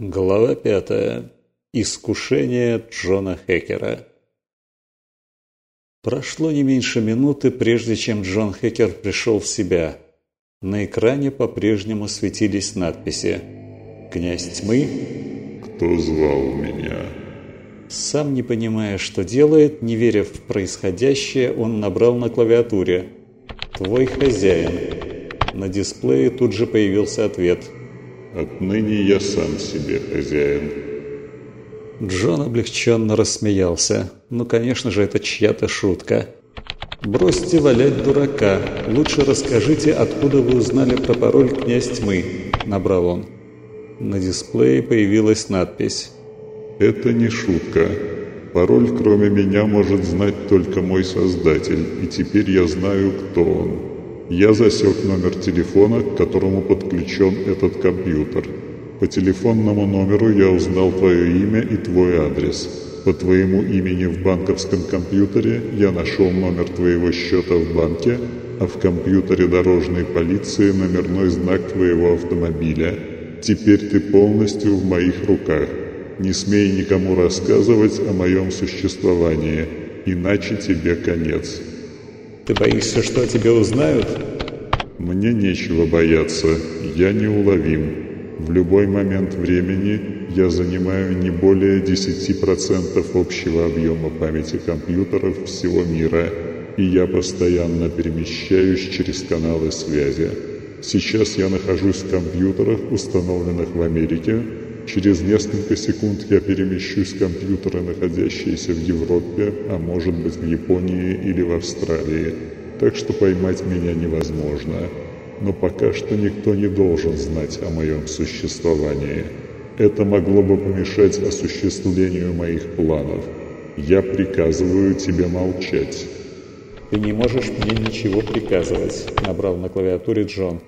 Глава пятая. Искушение Джона Хекера. Прошло не меньше минуты, прежде чем Джон Хекер пришел в себя. На экране по-прежнему светились надписи. «Князь тьмы?» «Кто звал меня?» Сам не понимая, что делает, не веря в происходящее, он набрал на клавиатуре «Твой хозяин». На дисплее тут же появился ответ – Отныне я сам себе хозяин. Джон облегченно рассмеялся. Ну, конечно же, это чья-то шутка. «Бросьте валять дурака. Лучше расскажите, откуда вы узнали про пароль «Князь тьмы», — набрал он. На дисплее появилась надпись. «Это не шутка. Пароль, кроме меня, может знать только мой создатель, и теперь я знаю, кто он». Я засек номер телефона, к которому подключен этот компьютер. По телефонному номеру я узнал твое имя и твой адрес. По твоему имени в банковском компьютере я нашел номер твоего счета в банке, а в компьютере дорожной полиции номерной знак твоего автомобиля. Теперь ты полностью в моих руках. Не смей никому рассказывать о моем существовании, иначе тебе конец». Ты боишься, что о тебе узнают? Мне нечего бояться. Я неуловим. В любой момент времени я занимаю не более 10% общего объема памяти компьютеров всего мира, и я постоянно перемещаюсь через каналы связи. Сейчас я нахожусь в компьютерах, установленных в Америке, Через несколько секунд я перемещусь в компьютеры, находящиеся в Европе, а может быть в Японии или в Австралии, так что поймать меня невозможно. Но пока что никто не должен знать о моем существовании. Это могло бы помешать осуществлению моих планов. Я приказываю тебе молчать. «Ты не можешь мне ничего приказывать», — набрал на клавиатуре Джон.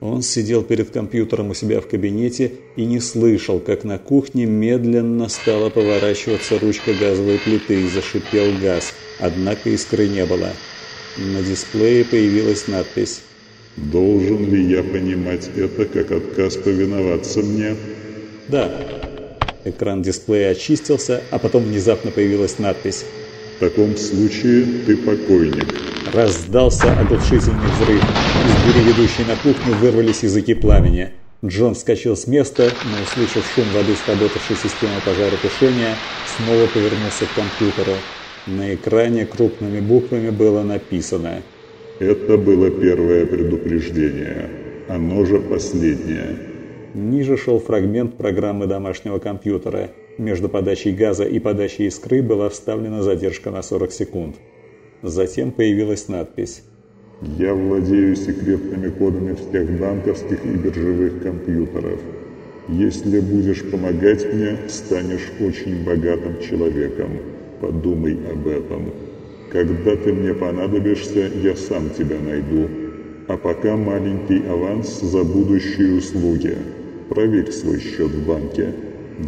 Он сидел перед компьютером у себя в кабинете и не слышал, как на кухне медленно стала поворачиваться ручка газовой плиты и зашипел газ, однако искры не было. На дисплее появилась надпись «Должен ли я понимать это как отказ повиноваться мне?» «Да». Экран дисплея очистился, а потом внезапно появилась надпись «В таком случае ты покойник». Раздался оглушительный взрыв. Из двери, ведущей на кухню, вырвались языки пламени. Джон вскочил с места, но, услышав шум воды сработавшей системы пожаротушения, снова повернулся к компьютеру. На экране крупными буквами было написано «Это было первое предупреждение. Оно же последнее». Ниже шел фрагмент программы домашнего компьютера. Между подачей газа и подачей искры была вставлена задержка на 40 секунд. Затем появилась надпись «Я владею секретными кодами всех банковских и биржевых компьютеров. Если будешь помогать мне, станешь очень богатым человеком. Подумай об этом. Когда ты мне понадобишься, я сам тебя найду. А пока маленький аванс за будущие услуги. Проверь свой счет в банке.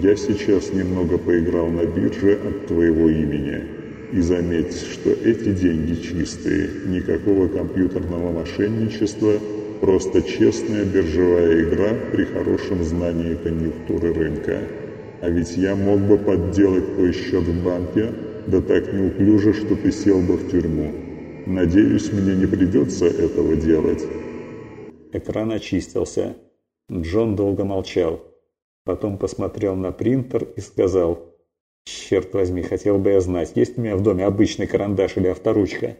Я сейчас немного поиграл на бирже от твоего имени». И заметь, что эти деньги чистые, никакого компьютерного мошенничества, просто честная биржевая игра при хорошем знании конъюнктуры рынка. А ведь я мог бы подделать твой счет в банке, да так неуклюже, что ты сел бы в тюрьму. Надеюсь, мне не придется этого делать. Экран очистился. Джон долго молчал. Потом посмотрел на принтер и сказал – Черт возьми, хотел бы я знать, есть у меня в доме обычный карандаш или авторучка.